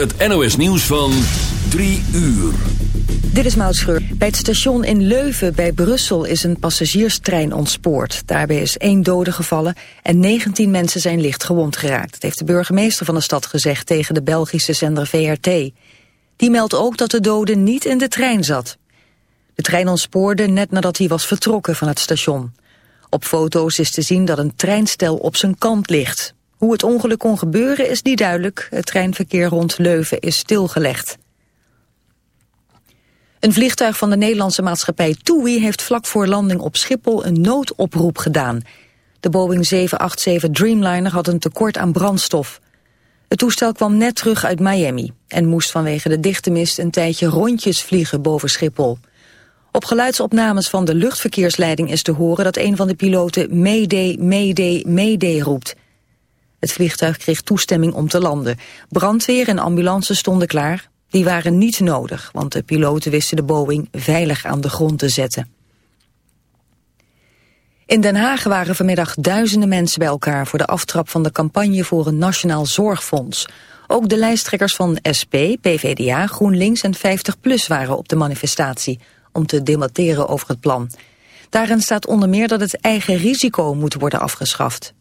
Het NOS nieuws van 3 uur. Dit is Maud Bij het station in Leuven bij Brussel is een passagierstrein ontspoord. Daarbij is één dode gevallen en 19 mensen zijn licht gewond geraakt. Dat heeft de burgemeester van de stad gezegd tegen de Belgische zender VRT. Die meldt ook dat de dode niet in de trein zat. De trein ontspoorde net nadat hij was vertrokken van het station. Op foto's is te zien dat een treinstel op zijn kant ligt. Hoe het ongeluk kon gebeuren is niet duidelijk. Het treinverkeer rond Leuven is stilgelegd. Een vliegtuig van de Nederlandse maatschappij TUI heeft vlak voor landing op Schiphol een noodoproep gedaan. De Boeing 787 Dreamliner had een tekort aan brandstof. Het toestel kwam net terug uit Miami en moest vanwege de dichte mist een tijdje rondjes vliegen boven Schiphol. Op geluidsopnames van de luchtverkeersleiding is te horen dat een van de piloten Mayday, Mayday, Mayday roept. Het vliegtuig kreeg toestemming om te landen. Brandweer en ambulance stonden klaar. Die waren niet nodig, want de piloten wisten de Boeing veilig aan de grond te zetten. In Den Haag waren vanmiddag duizenden mensen bij elkaar... voor de aftrap van de campagne voor een nationaal zorgfonds. Ook de lijsttrekkers van SP, PVDA, GroenLinks en 50PLUS waren op de manifestatie... om te debatteren over het plan. Daarin staat onder meer dat het eigen risico moet worden afgeschaft.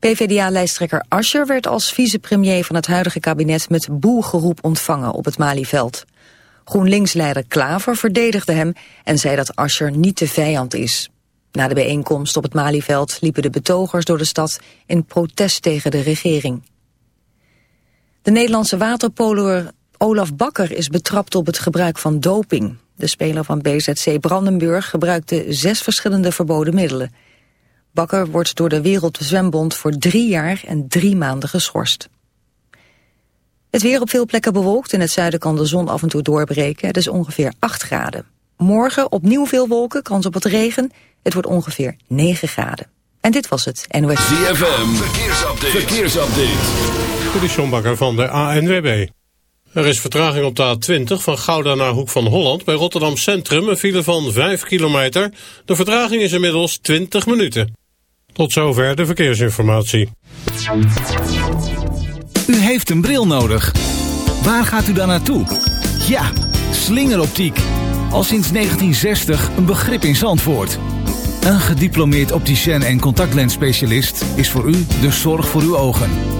PvdA-lijsttrekker Ascher werd als vicepremier van het huidige kabinet met boelgeroep ontvangen op het Malieveld. GroenLinks-leider Klaver verdedigde hem en zei dat Ascher niet de vijand is. Na de bijeenkomst op het Malieveld liepen de betogers door de stad in protest tegen de regering. De Nederlandse waterpoloer Olaf Bakker is betrapt op het gebruik van doping. De speler van BZC Brandenburg gebruikte zes verschillende verboden middelen. Bakker wordt door de Wereldzwembond voor drie jaar en drie maanden geschorst. Het weer op veel plekken bewolkt. In het zuiden kan de zon af en toe doorbreken. Het is ongeveer 8 graden. Morgen opnieuw veel wolken, kans op wat regen. Het wordt ongeveer 9 graden. En dit was het NOS. ZFM, verkeersupdate. verkeersupdate. De Bakker van de ANWB. Er is vertraging op de A20 van Gouda naar Hoek van Holland. Bij Rotterdam Centrum een file van 5 kilometer. De vertraging is inmiddels 20 minuten. Tot zover de verkeersinformatie. U heeft een bril nodig. Waar gaat u dan naartoe? Ja, slingeroptiek. Al sinds 1960 een begrip in Zandvoort. Een gediplomeerd opticien en contactlensspecialist is voor u de zorg voor uw ogen.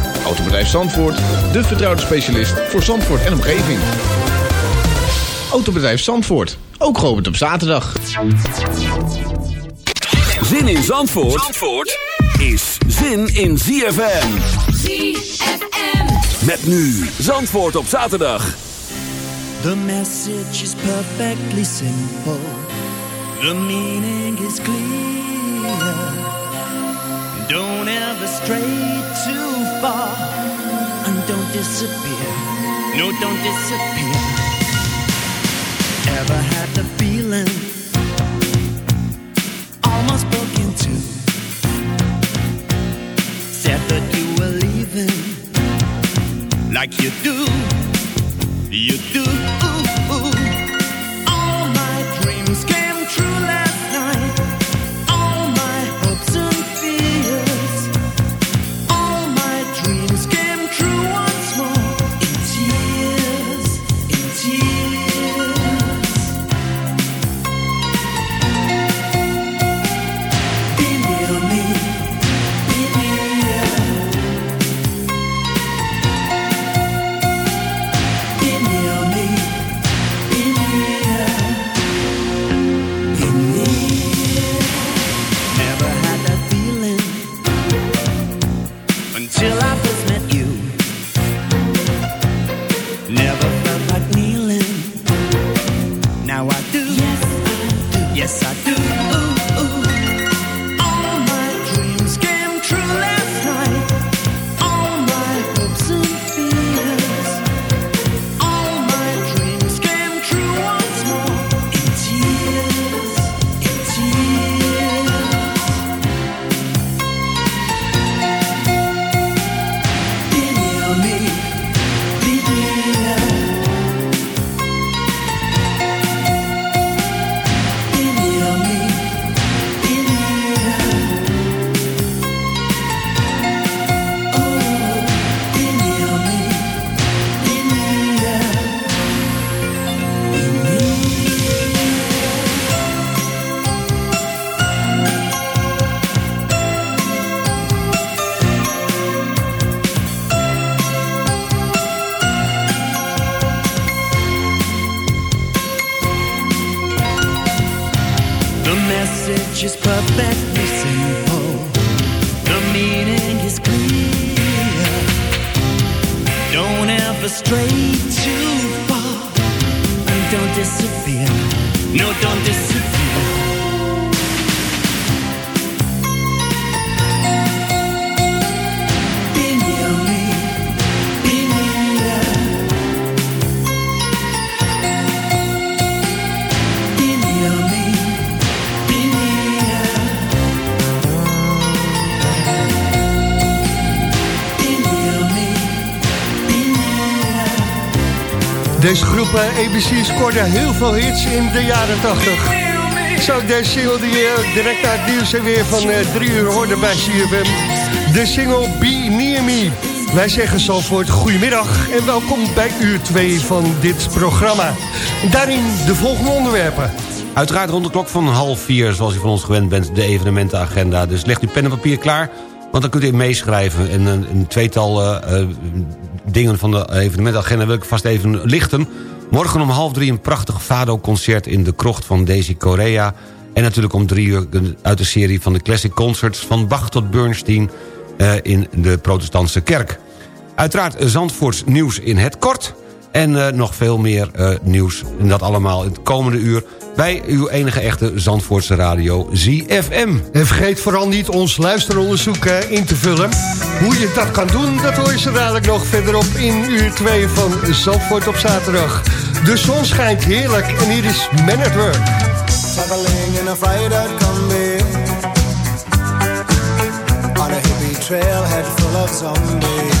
Autobedrijf Zandvoort, de vertrouwde specialist voor Zandvoort en omgeving. Autobedrijf Zandvoort, ook geopend op zaterdag. Zin in Zandvoort, Zandvoort is zin in ZFM. ZFM. Met nu Zandvoort op zaterdag. The message is perfectly simple. The meaning is clear. Don't ever stray too far. And don't disappear. No, don't disappear. Ever had the feeling almost broke into said that you were leaving like you do you do Groep eh, ABC scoorde heel veel hits in de jaren 80. Zo, deze single die je direct uit het nieuws en weer van uh, drie uur hoorde bij CFM. De single Be Near Me. Wij zeggen Zalvoort goedemiddag en welkom bij uur 2 van dit programma. Daarin de volgende onderwerpen. Uiteraard rond de klok van half vier, zoals u van ons gewend bent, de evenementenagenda. Dus legt uw pen en papier klaar, want dan kunt u meeschrijven. En een, een tweetal dingen van de evenementagenda wil ik vast even lichten. Morgen om half drie een prachtig Fado-concert in de krocht van Daisy Korea. En natuurlijk om drie uur uit de serie van de Classic Concerts... van Bach tot Bernstein uh, in de protestantse kerk. Uiteraard Zandvoorts nieuws in het kort... en uh, nog veel meer uh, nieuws. En dat allemaal in het komende uur bij uw enige echte Zandvoortse radio ZFM. En vergeet vooral niet ons luisteronderzoek uh, in te vullen. Hoe je dat kan doen, dat hoor je zo dadelijk nog verderop in uur 2 van Zandvoort op zaterdag. De zon schijnt heerlijk en hier is Man at Work. Traveling in a Friday combi On a hippie trailhead full of zombies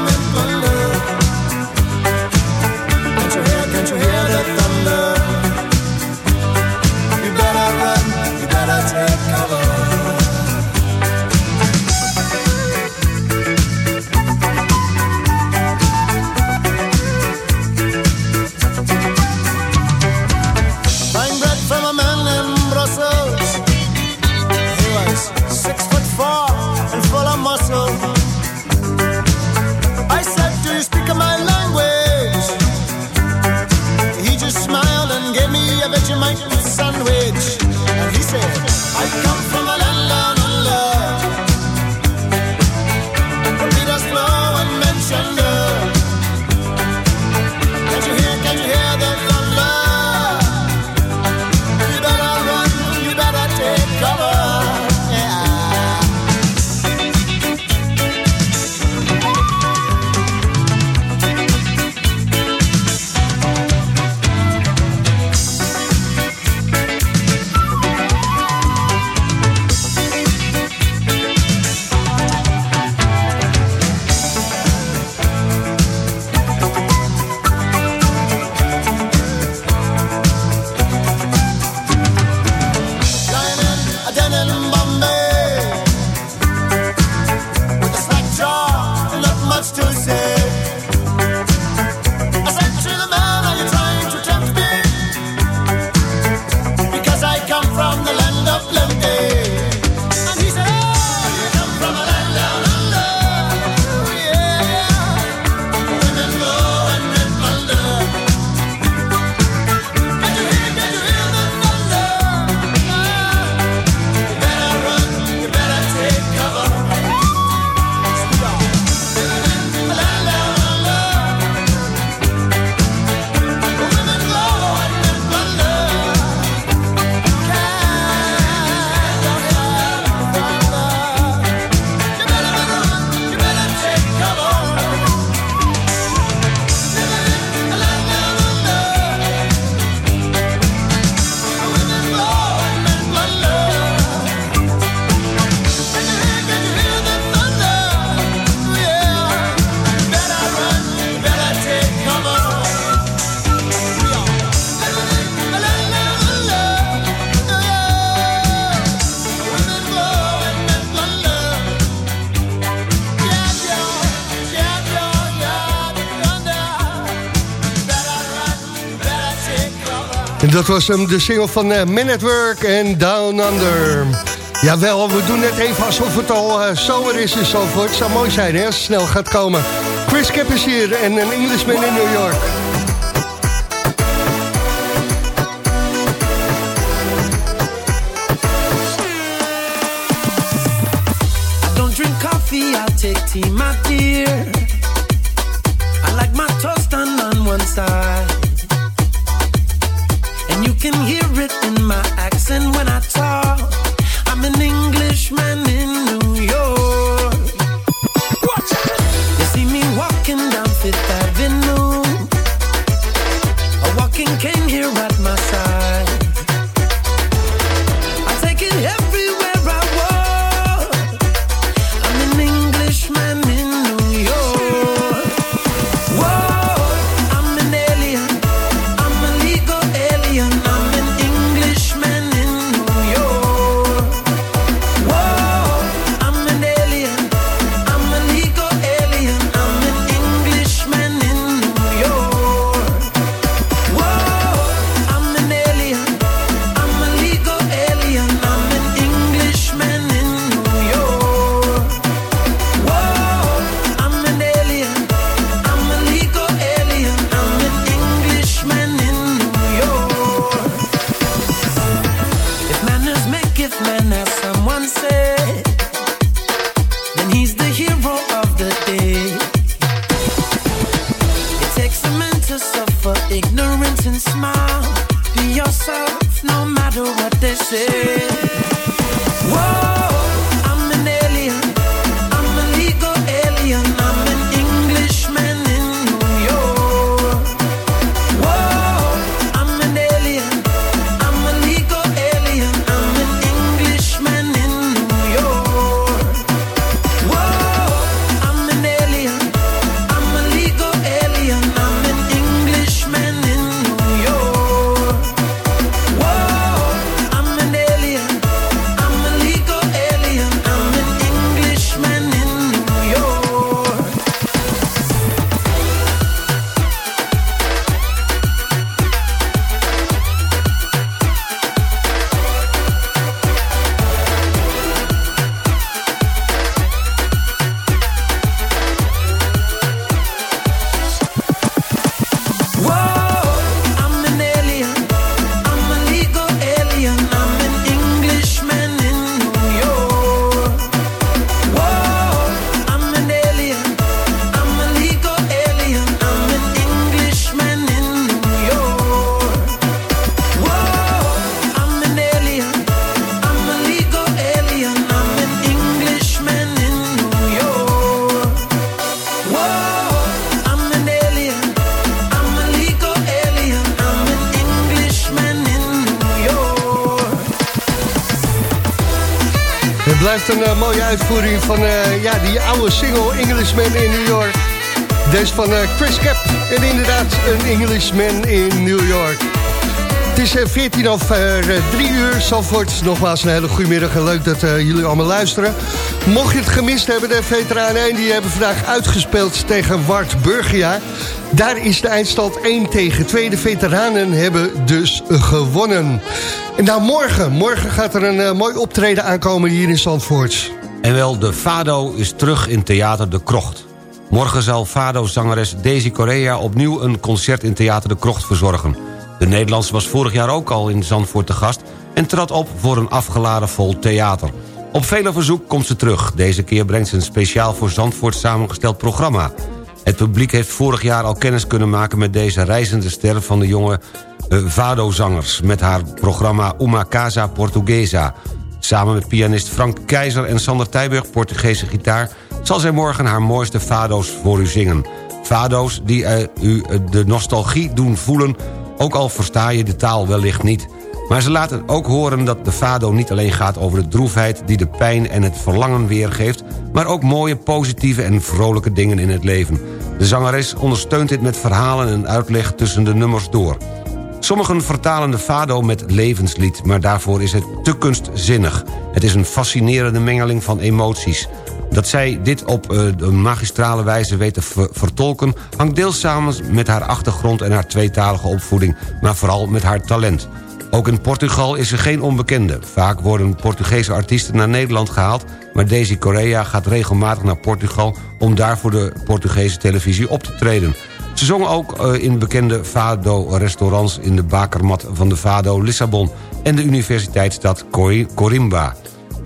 Dat was hem, de single van uh, at Work en Down Under. Jawel, we doen net even alsof het al uh, zomer is in Zandvoort. Het zou mooi zijn hè, als het snel gaat komen. Chris Cap is hier en een Englishman in New York. Take tea, my dear. To suffer ignorance and smile. Be yourself, no matter what they say. Whoa, uitvoering van eh, ja, die oude single Englishman in New York. Deze van eh, Chris Cap. En inderdaad een Englishman in New York. Het is eh, 14 over 3 uur. Zalvoort, nogmaals een hele goede middag en leuk dat eh, jullie allemaal luisteren. Mocht je het gemist hebben, de veteranen 1 die hebben vandaag uitgespeeld tegen Wart Burgia. Daar is de eindstand 1 tegen 2. De veteranen hebben dus gewonnen. En nou morgen, morgen gaat er een eh, mooi optreden aankomen hier in Zandvoort. En wel, de Fado is terug in Theater de Krocht. Morgen zal Fado-zangeres Daisy Correa opnieuw een concert in Theater de Krocht verzorgen. De Nederlandse was vorig jaar ook al in Zandvoort te gast... en trad op voor een afgeladen vol theater. Op vele verzoek komt ze terug. Deze keer brengt ze een speciaal voor Zandvoort samengesteld programma. Het publiek heeft vorig jaar al kennis kunnen maken... met deze reizende ster van de jonge eh, Vado-zangers... met haar programma Uma Casa Portuguesa. Samen met pianist Frank Keizer en Sander Tijburg, Portugese gitaar... zal zij morgen haar mooiste fado's voor u zingen. Fado's die eh, u eh, de nostalgie doen voelen... ook al versta je de taal wellicht niet... Maar ze laten ook horen dat de fado niet alleen gaat over de droefheid... die de pijn en het verlangen weergeeft... maar ook mooie, positieve en vrolijke dingen in het leven. De zangeres ondersteunt dit met verhalen en uitleg tussen de nummers door. Sommigen vertalen de fado met levenslied... maar daarvoor is het te kunstzinnig. Het is een fascinerende mengeling van emoties. Dat zij dit op uh, de magistrale wijze weet te ver vertolken... hangt deels samen met haar achtergrond en haar tweetalige opvoeding... maar vooral met haar talent. Ook in Portugal is ze geen onbekende. Vaak worden Portugese artiesten naar Nederland gehaald... maar Daisy Correa gaat regelmatig naar Portugal... om daar voor de Portugese televisie op te treden. Ze zong ook uh, in bekende Fado-restaurants... in de bakermat van de Fado Lissabon... en de universiteitsstad Corimba.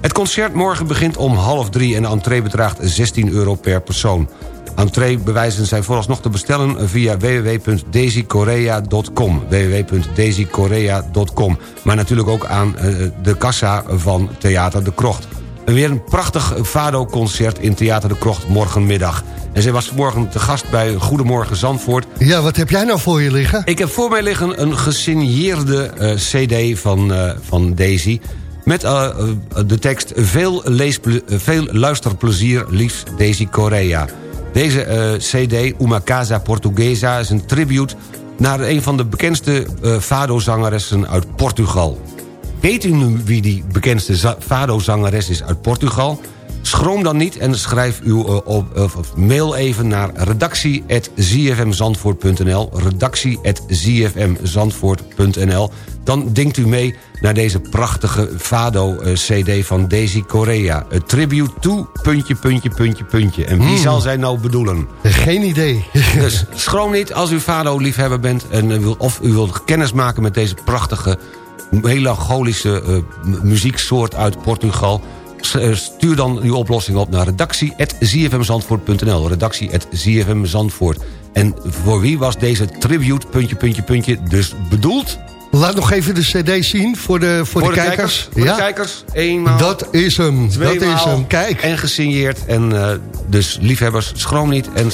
Het concert morgen begint om half drie... en de entree bedraagt 16 euro per persoon. Entreebewijzen zijn vooralsnog te bestellen via www.daisykorea.com. www.daisykorea.com. Maar natuurlijk ook aan uh, de kassa van Theater de Krocht. Weer een prachtig Fado-concert in Theater de Krocht morgenmiddag. En zij was morgen te gast bij Goedemorgen Zandvoort. Ja, wat heb jij nou voor je liggen? Ik heb voor mij liggen een gesigneerde uh, cd van, uh, van Daisy... Met uh, de tekst veel, veel luisterplezier, liefst Daisy Correa. Deze cd, Uma Casa Portuguesa, is een tribute... naar een van de bekendste fado-zangeressen uit Portugal. Weet u nu wie die bekendste fado-zangeres is uit Portugal? Schroom dan niet en schrijf uw uh, op, of mail even naar redactie.zfmzandvoort.nl redactie.zfmzandvoort.nl Dan denkt u mee naar deze prachtige Fado-cd van Daisy Correa. A tribute to... puntje, puntje, puntje, puntje. En wie hmm. zal zij nou bedoelen? Geen idee. dus schroom niet als u Fado-liefhebber bent... En, of u wilt kennis maken met deze prachtige melancholische uh, muzieksoort uit Portugal... Stuur dan uw oplossing op naar redactie.zfmzandvoort.nl redactie.zfmzandvoort. En voor wie was deze tribute, puntje, puntje, puntje, dus bedoeld? Laat nog even de cd zien voor de, voor, voor de, kijkers. Voor ja. de kijkers, eenmaal. Dat is hem, dat is hem, kijk. En gesigneerd. En uh, dus liefhebbers, schroom niet en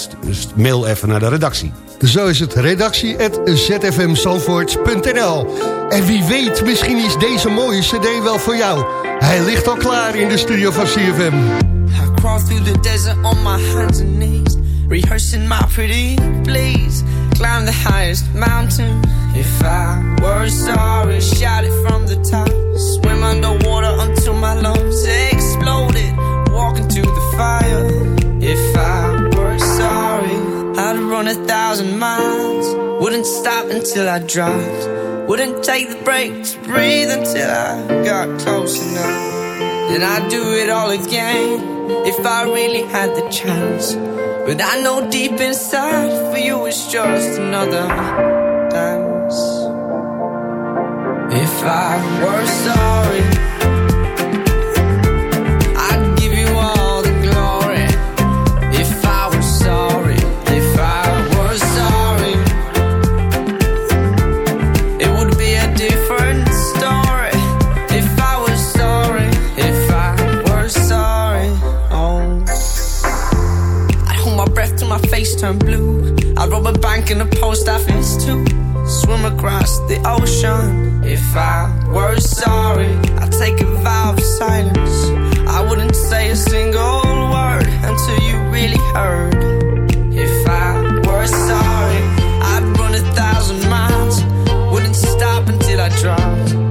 mail even naar de redactie. Zo is het, redactie.zfmzalvoort.nl En wie weet, misschien is deze mooie cd wel voor jou. Hij ligt al klaar in de studio van CFM. I crawl through the desert on my hands and knees. Rehearsing my pretty please. Climb the highest mountain. If I were sorry, shout it from the top. Swim underwater until my lungs exploded. Walk into the fire. If I were sorry, I'd run a thousand miles. Wouldn't stop until I dropped. Wouldn't take the break to breathe until I got close enough. Then I'd do it all again if I really had the chance. But I know deep inside for you it's just another dance. If I were sorry. Bank in a post office too. Swim across the ocean. If I were sorry, I'd take a vow of silence. I wouldn't say a single word until you really heard. If I were sorry, I'd run a thousand miles. Wouldn't stop until I dropped.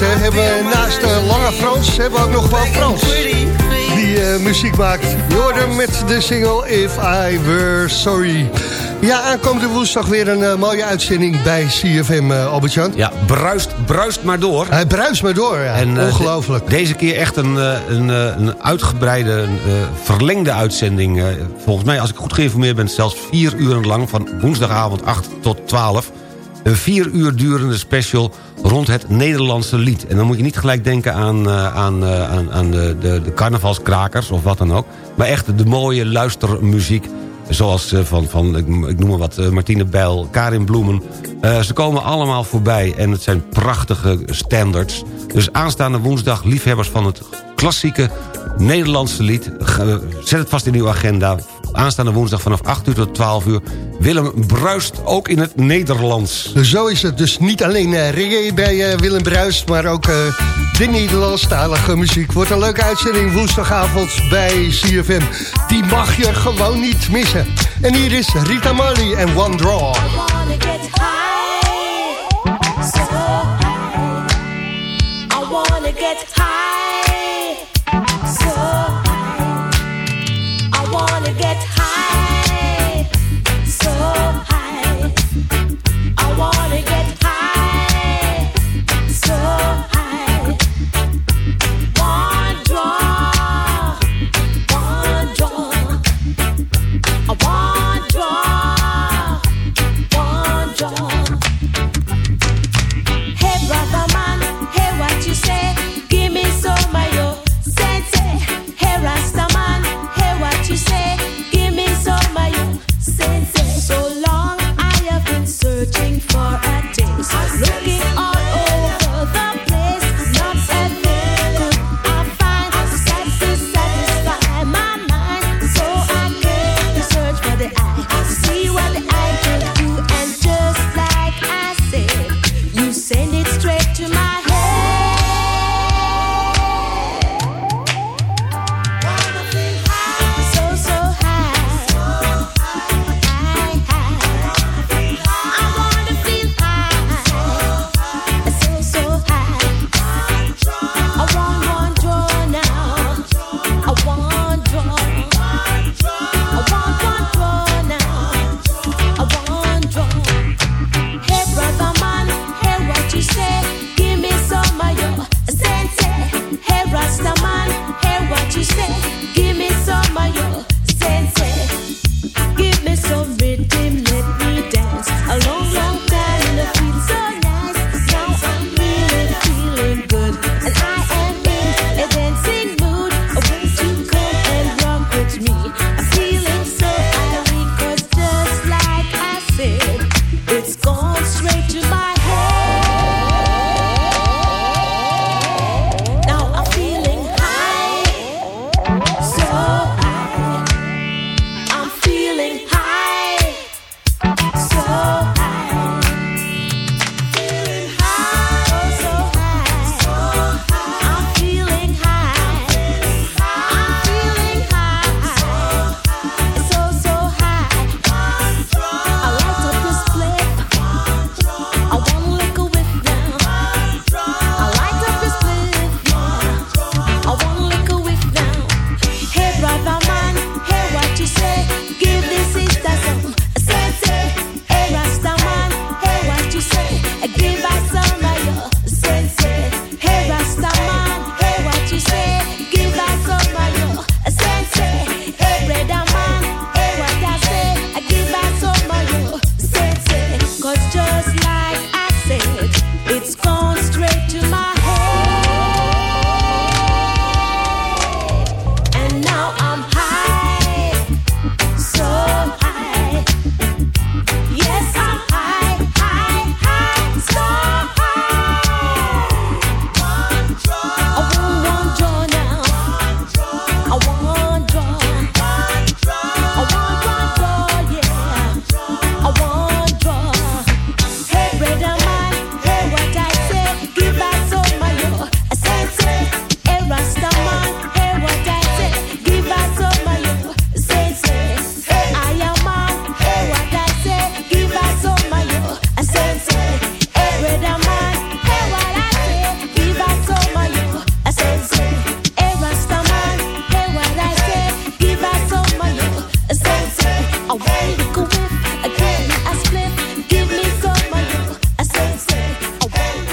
Hè? Hebben we naast uh, Lange Frans, hebben we ook nog wel Frans. Die uh, muziek maakt. Jordan met de single If I Were Sorry. Ja, aankomende woensdag weer een uh, mooie uitzending bij CFM, uh, Albert-Jan. Ja, bruist, bruist maar door. Hij bruist maar door, ja. En, Ongelooflijk. De, deze keer echt een, een, een uitgebreide, verlengde uitzending. volgens mij, als ik goed geïnformeerd ben, zelfs vier uur lang... van woensdagavond 8 tot 12... Een vier uur durende special rond het Nederlandse lied. En dan moet je niet gelijk denken aan, uh, aan, uh, aan, aan de, de, de, carnavalskrakers of wat dan ook. Maar echt de mooie luistermuziek. Zoals uh, van, van ik, ik, noem maar wat, Martine Bijl, Karin Bloemen. ze komen allemaal voorbij en het zijn prachtige standards. Dus aanstaande woensdag, liefhebbers van het klassieke Nederlandse lied. Zet het vast in uw agenda aanstaande woensdag vanaf 8 uur tot 12 uur. Willem Bruist, ook in het Nederlands. Zo is het. Dus niet alleen uh, reggae bij uh, Willem Bruist... maar ook uh, de Nederlandstalige muziek. Wordt een leuke uitzending woensdagavond bij CFM. Die mag je gewoon niet missen. En hier is Rita Marley en One Draw. get Give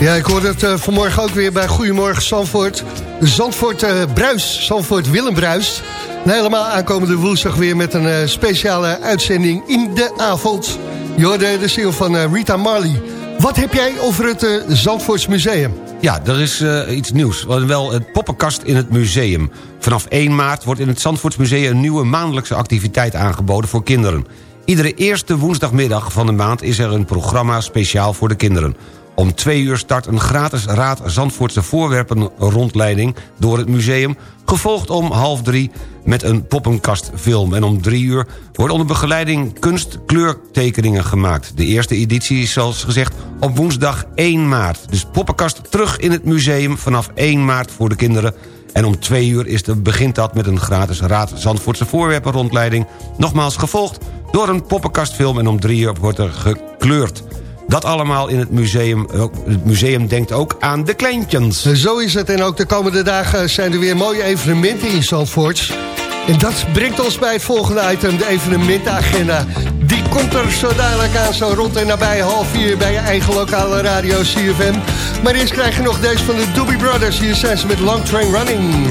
Ja, ik hoorde het uh, vanmorgen ook weer bij Goedemorgen Zandvoort. Zandvoort uh, Bruis, Zandvoort Willem Bruis. Helemaal aankomende woensdag weer met een uh, speciale uitzending in de avond. Je hoorde de single van Rita Marley. Wat heb jij over het Zandvoorts Museum? Ja, er is iets nieuws. Wel het poppenkast in het museum. Vanaf 1 maart wordt in het Zandvoortsmuseum... een nieuwe maandelijkse activiteit aangeboden voor kinderen. Iedere eerste woensdagmiddag van de maand is er een programma speciaal voor de kinderen. Om twee uur start een gratis Raad Zandvoortse voorwerpen rondleiding door het museum... gevolgd om half drie met een poppenkastfilm. En om drie uur wordt onder begeleiding kunstkleurtekeningen gemaakt. De eerste editie is zoals gezegd op woensdag 1 maart. Dus poppenkast terug in het museum vanaf 1 maart voor de kinderen... En om twee uur is de, begint dat met een gratis Raad Zandvoortse voorwerpen rondleiding. Nogmaals gevolgd door een poppenkastfilm en om drie uur wordt er gekleurd. Dat allemaal in het museum. Het museum denkt ook aan de kleintjes. Zo is het. En ook de komende dagen zijn er weer mooie evenementen in Zandvoort. En dat brengt ons bij het volgende item, de evenementenagenda. Die komt er zo dadelijk aan, zo rond en nabij half vier... bij je eigen lokale radio CFM. Maar eerst krijg je nog deze van de Doobie Brothers. Hier zijn ze met Long Train Running.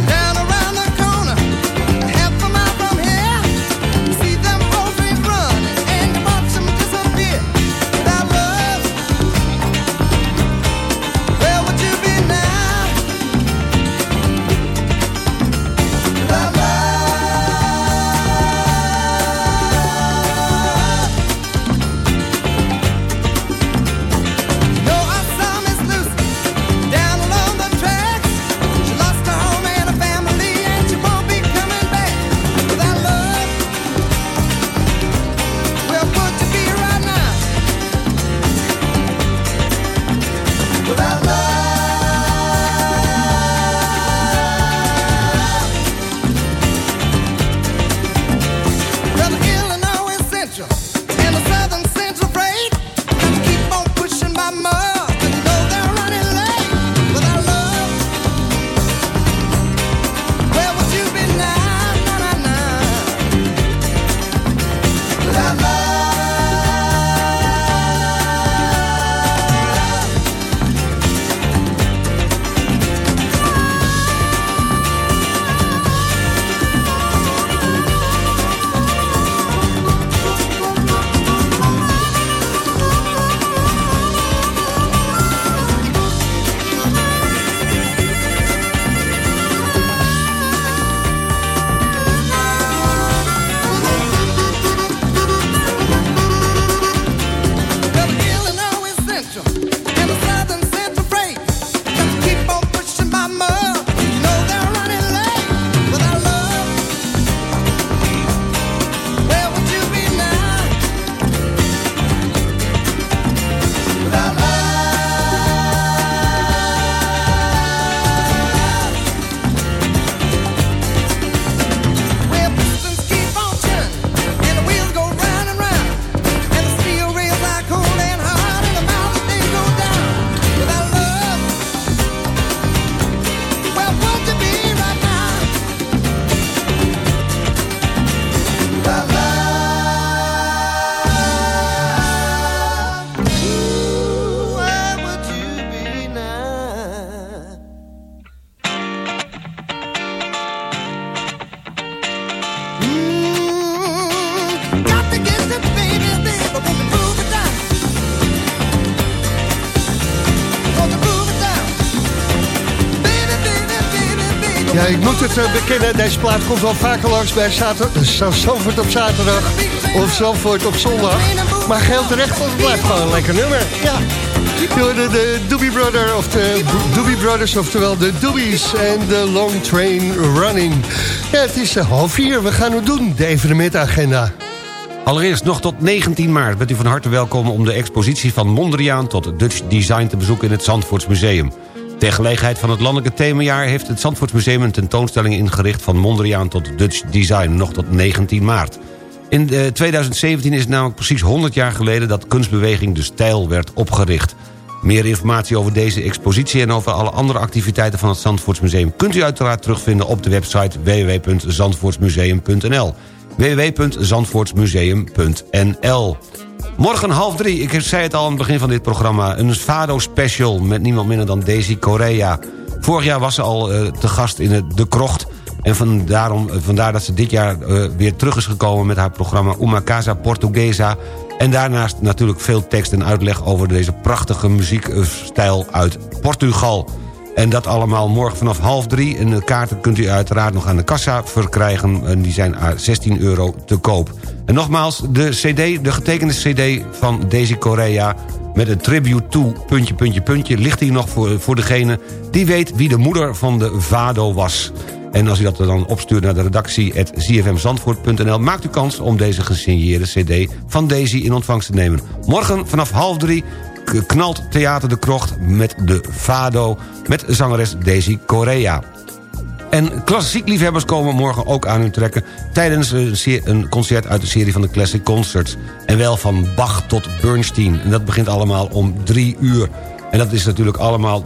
Het eh, bekennen. Deze plaat komt wel vaker langs bij Zandvoort op zaterdag of Zandvoort op zondag. Maar geheel terecht, want het blijft gewoon een lekker nummer. Ja. De, de Doobie Brother of de Doobie Brothers, oftewel de Doobies en de Long Train Running. Ja, het is eh, half vier. We gaan het doen, de evenementagenda. Allereerst nog tot 19 maart bent u van harte welkom om de expositie van Mondriaan tot Dutch Design te bezoeken in het Zandvoortsmuseum. Ter gelegenheid van het landelijke themajaar... heeft het Zandvoortsmuseum een tentoonstelling ingericht... van Mondriaan tot Dutch Design, nog tot 19 maart. In 2017 is het namelijk precies 100 jaar geleden... dat kunstbeweging De Stijl werd opgericht. Meer informatie over deze expositie... en over alle andere activiteiten van het Zandvoortsmuseum... kunt u uiteraard terugvinden op de website www.zandvoortsmuseum.nl www.zandvoortsmuseum.nl Morgen half drie, ik zei het al aan het begin van dit programma... een Fado special met niemand minder dan Daisy Correa. Vorig jaar was ze al uh, te gast in De Krocht... en van daarom, vandaar dat ze dit jaar uh, weer terug is gekomen... met haar programma Uma Casa Portuguesa... en daarnaast natuurlijk veel tekst en uitleg... over deze prachtige muziekstijl uit Portugal... En dat allemaal morgen vanaf half drie. En de kaarten kunt u uiteraard nog aan de kassa verkrijgen. En die zijn 16 euro te koop. En nogmaals, de, CD, de getekende cd van Daisy Correa... met een tribute to, puntje, puntje, puntje... ligt hier nog voor, voor degene die weet wie de moeder van de Vado was. En als u dat dan opstuurt naar de redactie zfmzandvoort.nl... maakt u kans om deze gesigneerde cd van Daisy in ontvangst te nemen. Morgen vanaf half drie knalt Theater de Krocht met de Fado... met zangeres Daisy Correa. En klassiek liefhebbers komen morgen ook aan hun trekken... tijdens een concert uit de serie van de Classic Concerts. En wel van Bach tot Bernstein. En dat begint allemaal om drie uur. En dat is natuurlijk allemaal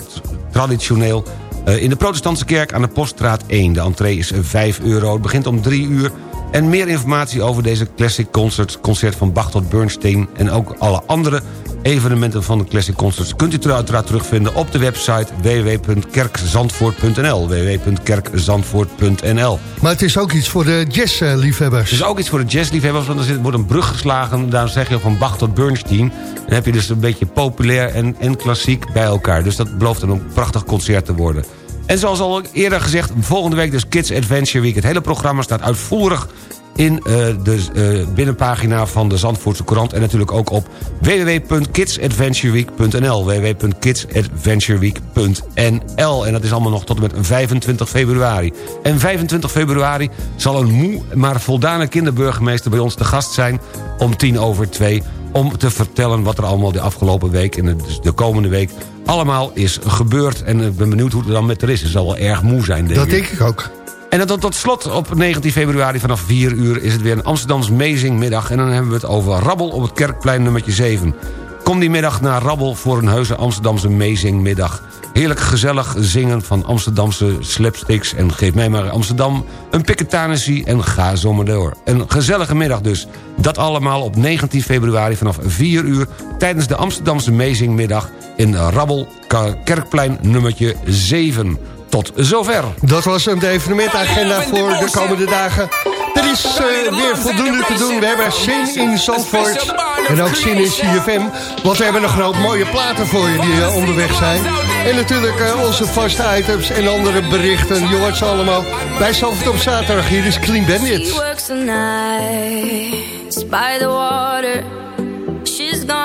traditioneel... Eh, in de protestantse kerk aan de Poststraat 1. De entree is 5 euro. Het begint om 3 uur. En meer informatie over deze Classic Concerts... concert van Bach tot Bernstein... en ook alle andere evenementen van de Classic Concerts... kunt u uiteraard terugvinden op de website www.kerkzandvoort.nl www.kerkzandvoort.nl Maar het is ook iets voor de jazzliefhebbers. Het is ook iets voor de jazzliefhebbers, want er wordt een brug geslagen... daar zeg je van Bach tot Bernstein. Dan heb je dus een beetje populair en, en klassiek bij elkaar. Dus dat belooft een prachtig concert te worden. En zoals al eerder gezegd, volgende week dus Kids Adventure Week. Het hele programma staat uitvoerig in uh, de uh, binnenpagina van de Zandvoortse Courant... en natuurlijk ook op www.kidsadventureweek.nl www.kidsadventureweek.nl En dat is allemaal nog tot en met 25 februari. En 25 februari zal een moe, maar voldane kinderburgemeester... bij ons te gast zijn om tien over twee om te vertellen wat er allemaal de afgelopen week... en dus de komende week allemaal is gebeurd. En ik ben benieuwd hoe het dan met er is. Het zal wel erg moe zijn, denk dat denk ik ook. En dan tot slot op 19 februari vanaf 4 uur is het weer een Amsterdams Mezingmiddag. En dan hebben we het over Rabbel op het Kerkplein nummertje 7. Kom die middag naar Rabbel voor een heuse Amsterdamse Mezingmiddag. Heerlijk gezellig zingen van Amsterdamse slapsticks... en geef mij maar Amsterdam een piketanissie en ga zomaar door. Een gezellige middag dus. Dat allemaal op 19 februari vanaf 4 uur... tijdens de Amsterdamse Mezingmiddag in Rabbel Kerkplein nummertje 7 tot zover. Dat was een evenementagenda voor de komende dagen. Er is uh, weer voldoende te doen. We hebben zin in Zandvoort en ook zin in CFM. Want we hebben nog een hoop mooie platen voor je die uh, onderweg zijn. En natuurlijk uh, onze vaste items en andere berichten. Je hoort ze allemaal bij Zandvoort op zaterdag. Hier is Clean Bandit.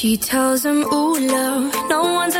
She tells him, ooh, love, no one's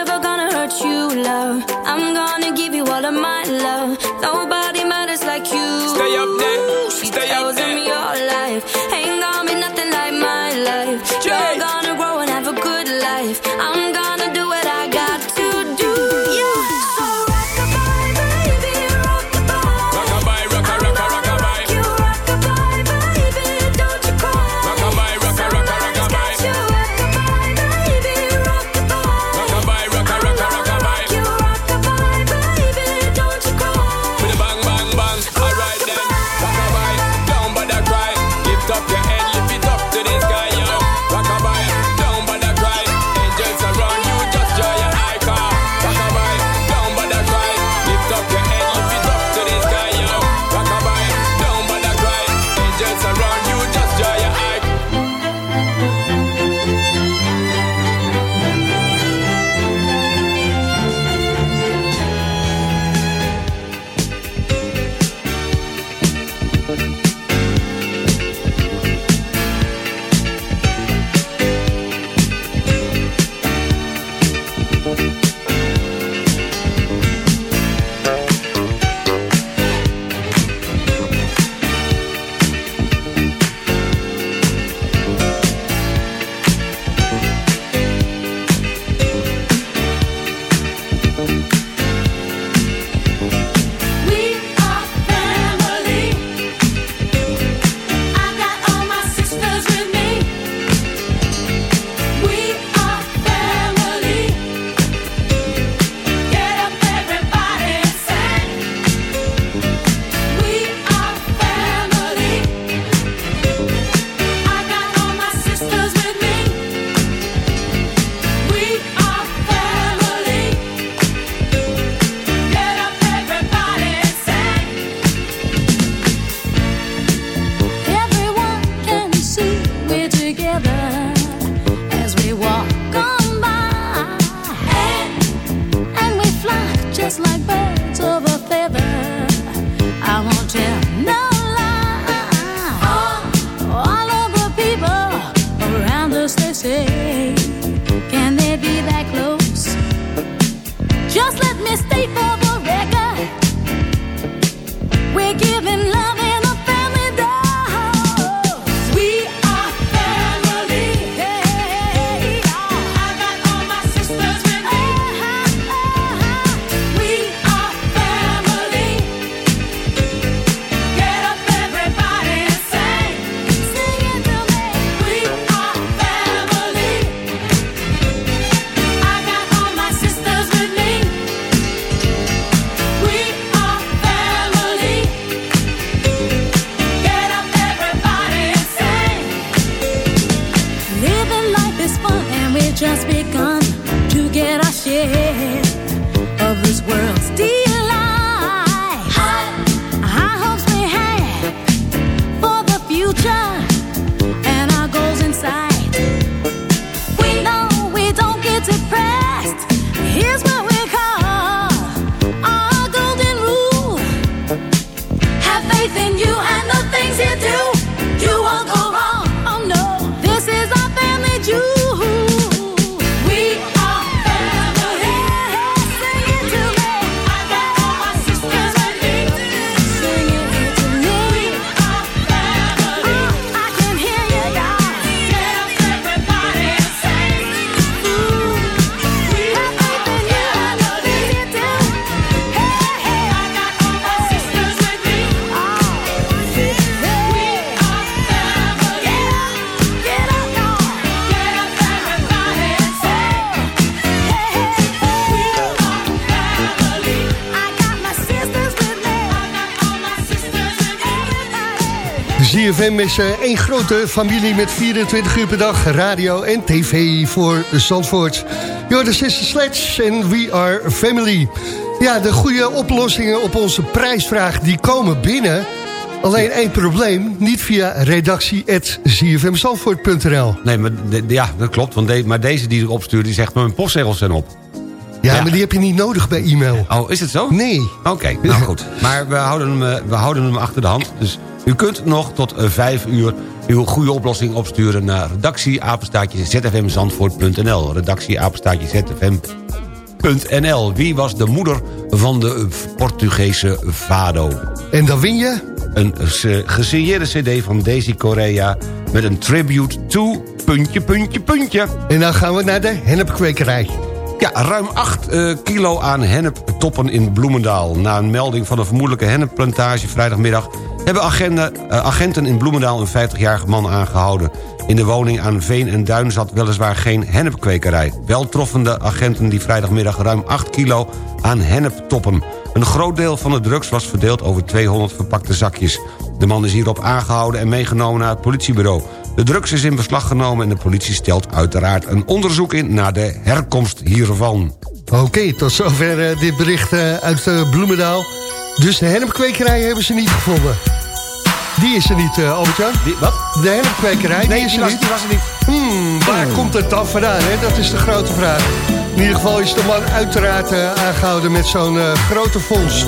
blackbird. CFM is eh, één grote familie met 24 uur per dag radio en tv voor Zandvoort. Jordis is Sledge en We Are Family. Ja, de goede oplossingen op onze prijsvraag die komen binnen. Alleen één probleem, niet via redactie.zfmzandvoort.nl. Nee, maar ja, dat klopt, want maar deze die ik opstuur, die zegt... mijn postzegels zijn op. Ja, maar die heb je niet nodig bij e-mail. Oh, is het zo? Nee. Oké, nou goed. Maar we houden, hem, eh, we houden hem achter de hand. Dus u kunt nog tot eh, 5 uur uw goede oplossing opsturen... naar redactieapenstaatje zfmzandvoort.nl. Redactieapenstaatje zfm.nl. Wie was de moeder van de Portugese Vado? En dan win je? Een eh, gesigneerde cd van Daisy Correa... met een tribute to... puntje, puntje, puntje. En dan gaan we naar de hennepkwekerij. Ja, ruim 8 eh, kilo aan henneptoppen in Bloemendaal. Na een melding van een vermoedelijke hennepplantage vrijdagmiddag... hebben agenda, eh, agenten in Bloemendaal een 50-jarige man aangehouden. In de woning aan Veen en Duin zat weliswaar geen hennepkwekerij. Wel troffen de agenten die vrijdagmiddag ruim 8 kilo aan henneptoppen. Een groot deel van de drugs was verdeeld over 200 verpakte zakjes. De man is hierop aangehouden en meegenomen naar het politiebureau. De drugs is in beslag genomen en de politie stelt uiteraard een onderzoek in... naar de herkomst hiervan. Oké, tot zover eh, dit bericht eh, uit Bloemendaal. Dus de hennepkwekerij hebben ze niet gevonden. Die is er niet, uh, Albert-Jan. Wat? De hennepkwekerij, die is er was, niet. die was er niet. Hmm, waar komt het dan vandaan? Hè? Dat is de grote vraag. In ieder geval is de man uiteraard eh, aangehouden met zo'n eh, grote vondst.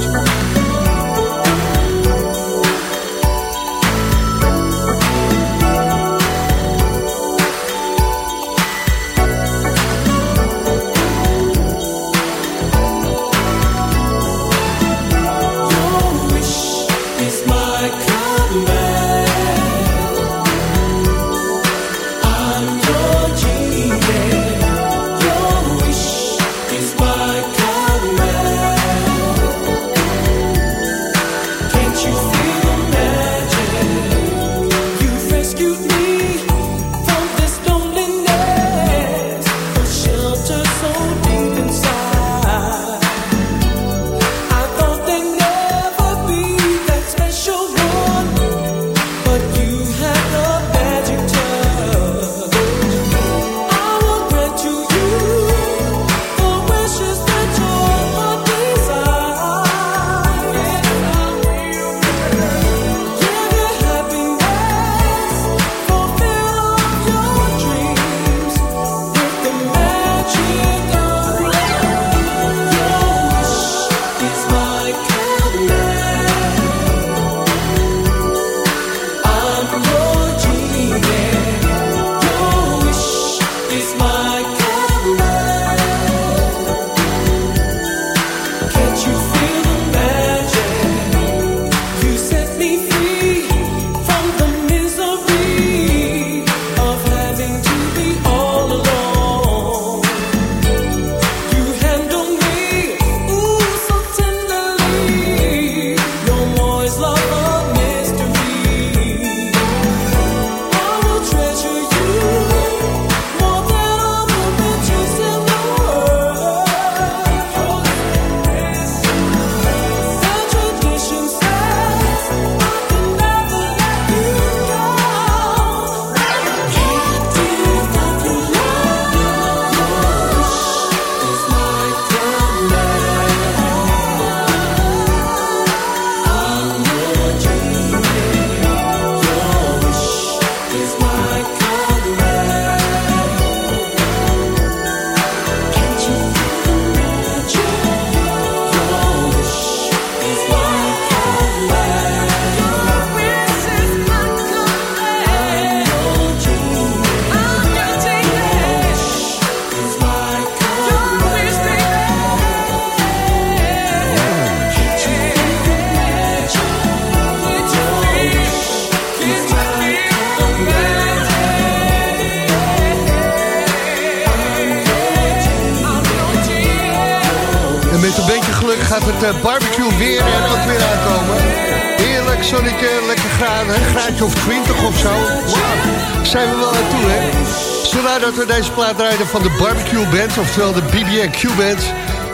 Rijden van de Barbecue Band, oftewel de BB&Q Band.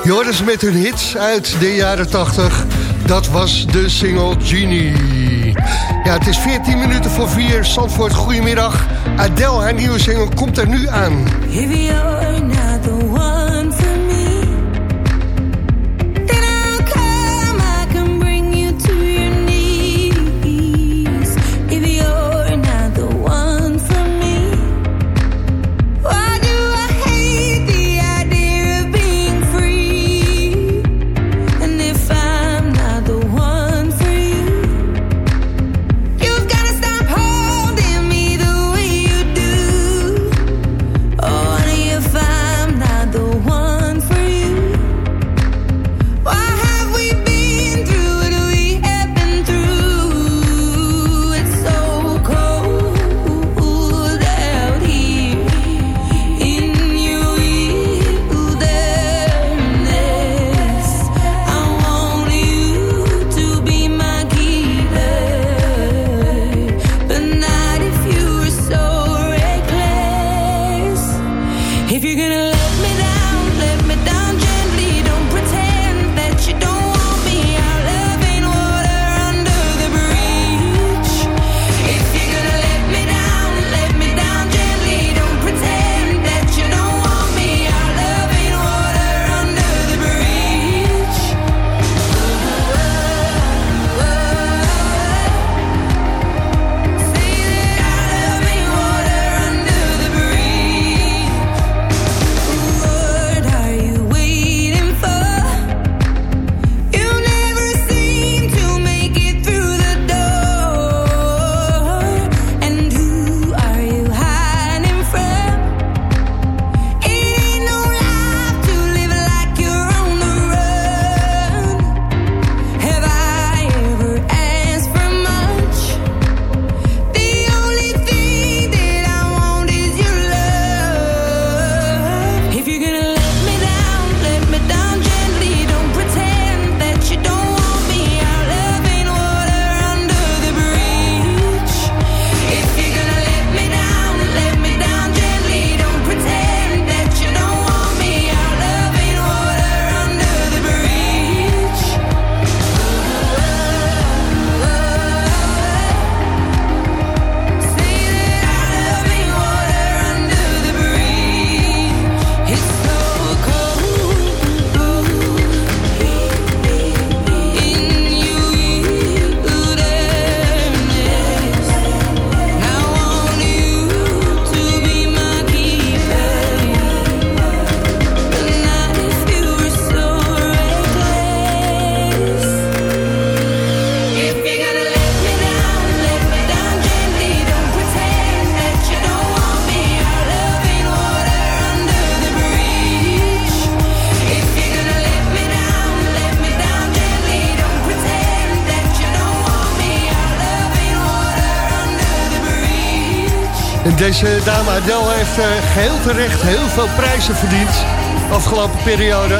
Je ze met hun hits uit de jaren 80. Dat was de single Genie. Ja, het is 14 minuten voor 4. Zandvoort, goedemiddag. Adele, haar nieuwe single, komt er nu aan. Deze dame Adele heeft eh, geheel terecht heel veel prijzen verdiend. Afgelopen periode.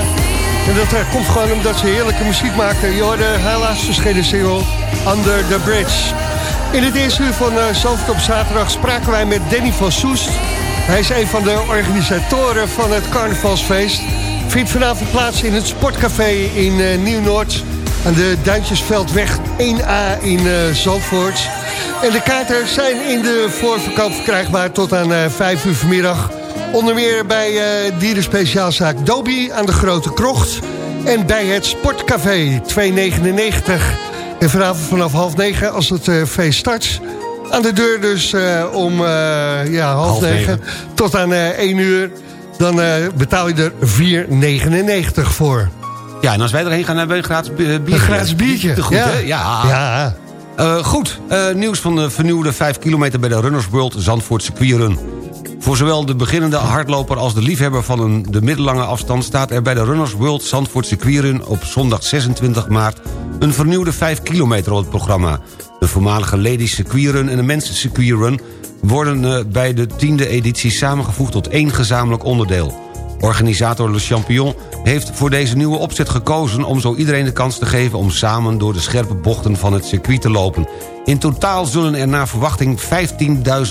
En dat eh, komt gewoon omdat ze heerlijke muziek maken. Je hoorde haar laatst verschenen single Under the Bridge. In het eerste uur van uh, op zaterdag spraken wij met Danny van Soest. Hij is een van de organisatoren van het carnavalsfeest. Vindt vanavond plaats in het Sportcafé in Nieuw-Noord... aan de Duintjesveldweg 1A in Zandvoort. En de kaarten zijn in de voorverkoop verkrijgbaar tot aan eh 5 uur vanmiddag. Onder meer bij eh dierenspeciaalzaak Dobi aan de Grote Krocht... en bij het Sportcafé 299. En vanavond vanaf half negen als het feest start... Aan de deur dus om ja, half, Half negen, negen. tot aan eh 1 uur. Dan betaal je er 4,99 voor. Ja, en als wij erheen gaan, hebben we een gratis bi- biertje. Een gratis biertje. Te goed, ja. hè? Ja. ja. Eh, goed, eh, nieuws van de vernieuwde 5 kilometer bij de Runners World Zandvoort Circuitrun. Voor zowel de beginnende hardloper als de liefhebber van een, de middellange afstand... staat er bij de Runners World Zandvoort Circuitrun op zondag 26 maart... een vernieuwde 5 kilometer op het programma. De voormalige Ladies Circuitrun en de Men's Circuitrun... worden eh, bij de tiende editie samengevoegd tot één gezamenlijk onderdeel. Organisator Le Champion heeft voor deze nieuwe opzet gekozen... om zo iedereen de kans te geven om samen door de scherpe bochten van het circuit te lopen. In totaal zullen er naar verwachting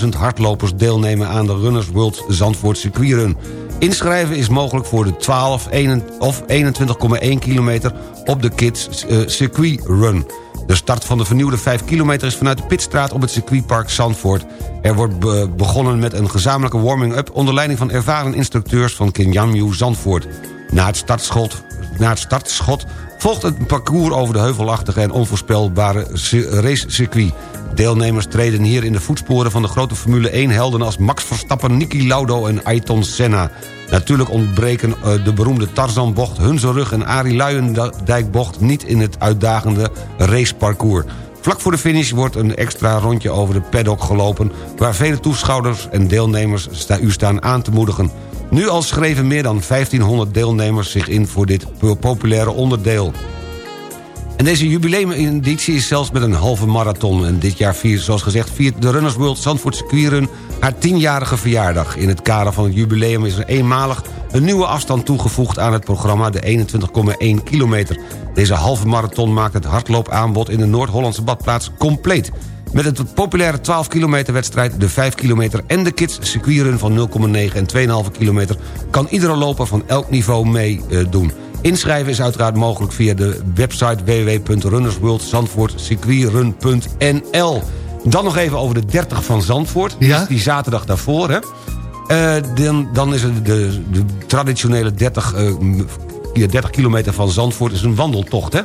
15.000 hardlopers deelnemen... aan de Runners World Zandvoort circuitrun. Inschrijven is mogelijk voor de 12 1 of 21,1 kilometer op de Kids eh, Circuit Run. De start van de vernieuwde 5 kilometer is vanuit de Pitstraat op het circuitpark Zandvoort. Er wordt be- begonnen met een gezamenlijke warming-up... onder leiding van ervaren instructeurs van Kinjamju Zandvoort. Na het, startschot, na het startschot volgt het parcours over de heuvelachtige... en onvoorspelbare ci- racecircuit. Deelnemers treden hier in de voetsporen van de grote Formule 1-helden... als Max Verstappen, Niki Lauda en Ayrton Senna. Natuurlijk ontbreken eh, de beroemde Tarzanbocht, Hunzelrug en Arie Luijendijkbocht... niet in het uitdagende raceparcours. Vlak voor de finish wordt een extra rondje over de paddock gelopen... waar vele toeschouwers en deelnemers u staan aan te moedigen. Nu al schreven meer dan 1500 deelnemers zich in voor dit populaire onderdeel. En deze jubileumeditie is zelfs met een halve marathon. En dit jaar viert, zoals gezegd, viert de Runners World Zandvoort Circuitrun haar tienjarige verjaardag. In het kader van het jubileum is er eenmalig een nieuwe afstand toegevoegd aan het programma, de 21,1 kilometer. Deze halve marathon maakt het hardloopaanbod in de Noord-Hollandse badplaats compleet. Met het populaire 12 kilometer wedstrijd, de 5 kilometer en de kids circuitrun van 0,9 en 2,5 kilometer... kan iedere loper van elk niveau meedoen. Inschrijven is uiteraard mogelijk via de website www.runnersworldzandvoortcircuitrun.nl. Dan nog even over de 30 van Zandvoort. Die is Die zaterdag daarvoor, hè. Eh, dan, dan is het de, de traditionele 30, eh, m- ja, 30 kilometer van Zandvoort is een wandeltocht, hè?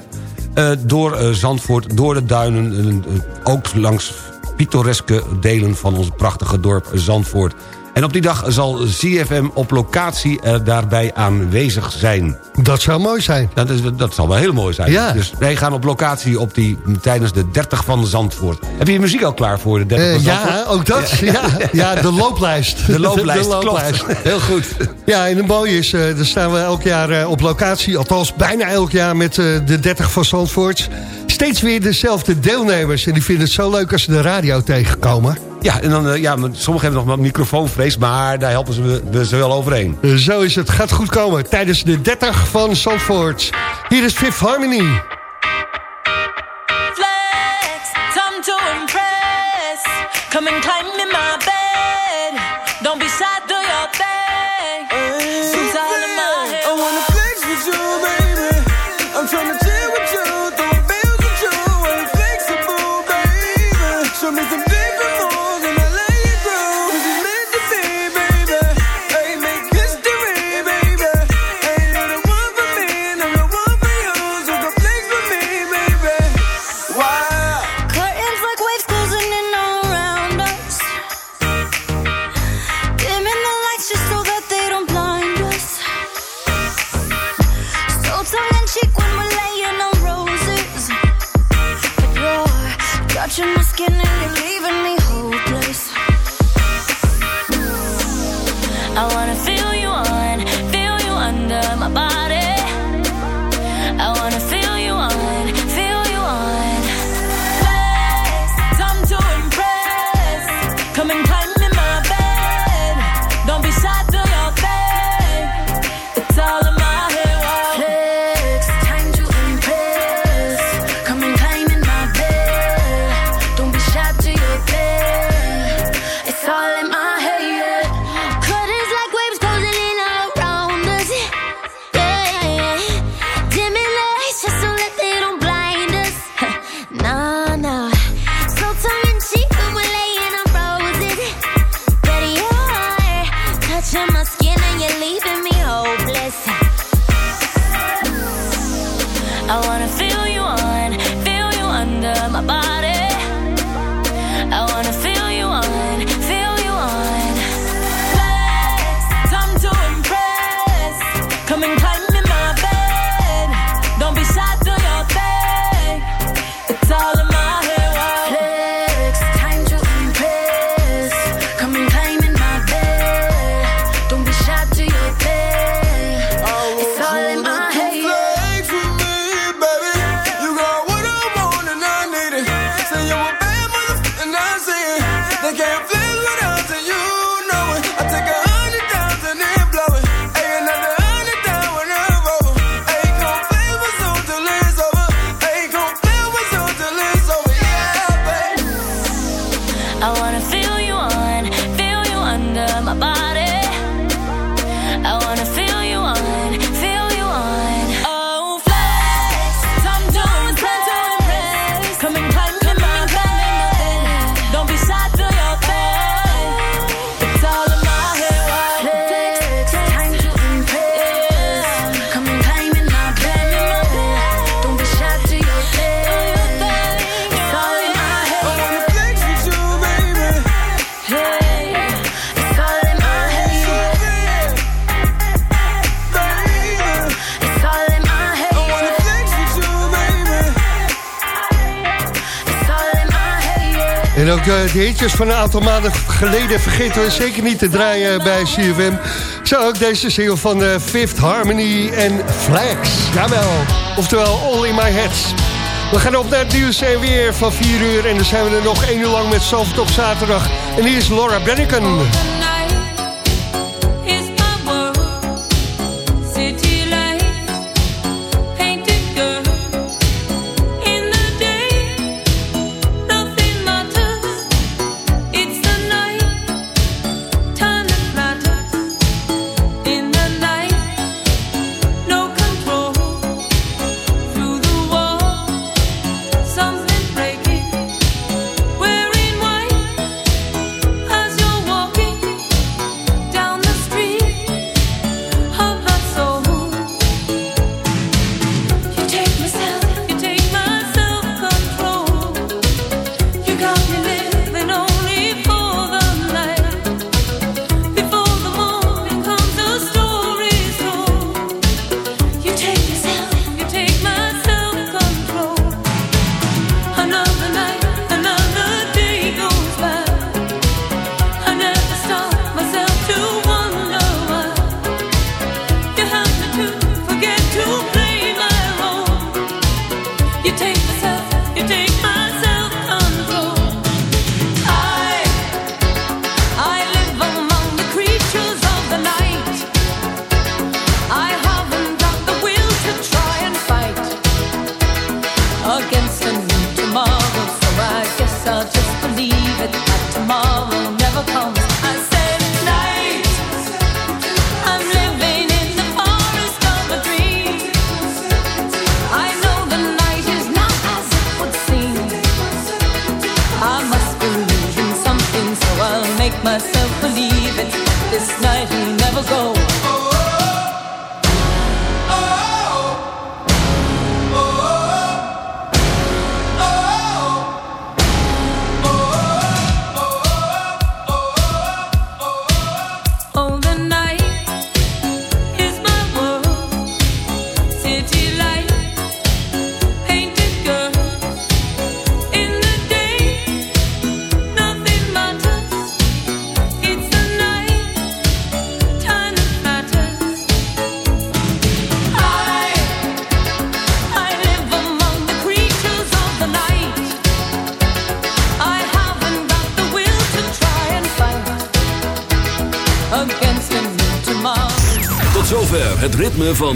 Eh, door eh, Zandvoort, door de duinen, eh, eh, ook langs pittoreske delen van ons prachtige dorp Zandvoort. En op die dag zal CFM op locatie eh, daarbij aanwezig zijn. Dat zou mooi zijn. Dat, is, dat zal wel heel mooi zijn. Ja. Dus wij gaan op locatie op die, tijdens de 30 van Zandvoort. Heb je je muziek al klaar voor de 30 Eh, van ja, Zandvoort? ook dat. Ja, ja, de looplijst. De looplijst, De looplijst. klopt. Heel goed. Ja, en het mooie is, eh daar staan we elk jaar eh, op locatie. Althans, bijna elk jaar met eh, de 30 van Zandvoort. Steeds weer dezelfde deelnemers. En die vinden het zo leuk als ze de radio tegenkomen. Ja, en dan, eh, ja, maar sommigen hebben nog wat microfoonvrees... maar daar helpen ze we, ze wel overheen. Eh, zo is het. Gaat goed komen tijdens de 30 van Zandvoort. Hier is Fifth Harmony. flex, time to impress. Come and climb in my En ook eh, de hitjes van een aantal maanden geleden vergeten we zeker niet te draaien bij CFM. Zo ook deze single van de Fifth Harmony en Flex. Jawel, oftewel All in My Head. We gaan op naar het nieuws en weer van 4 uur. En dan zijn we er nog 1 uur lang met Zalvert op zaterdag. En hier is Laura Brenneken.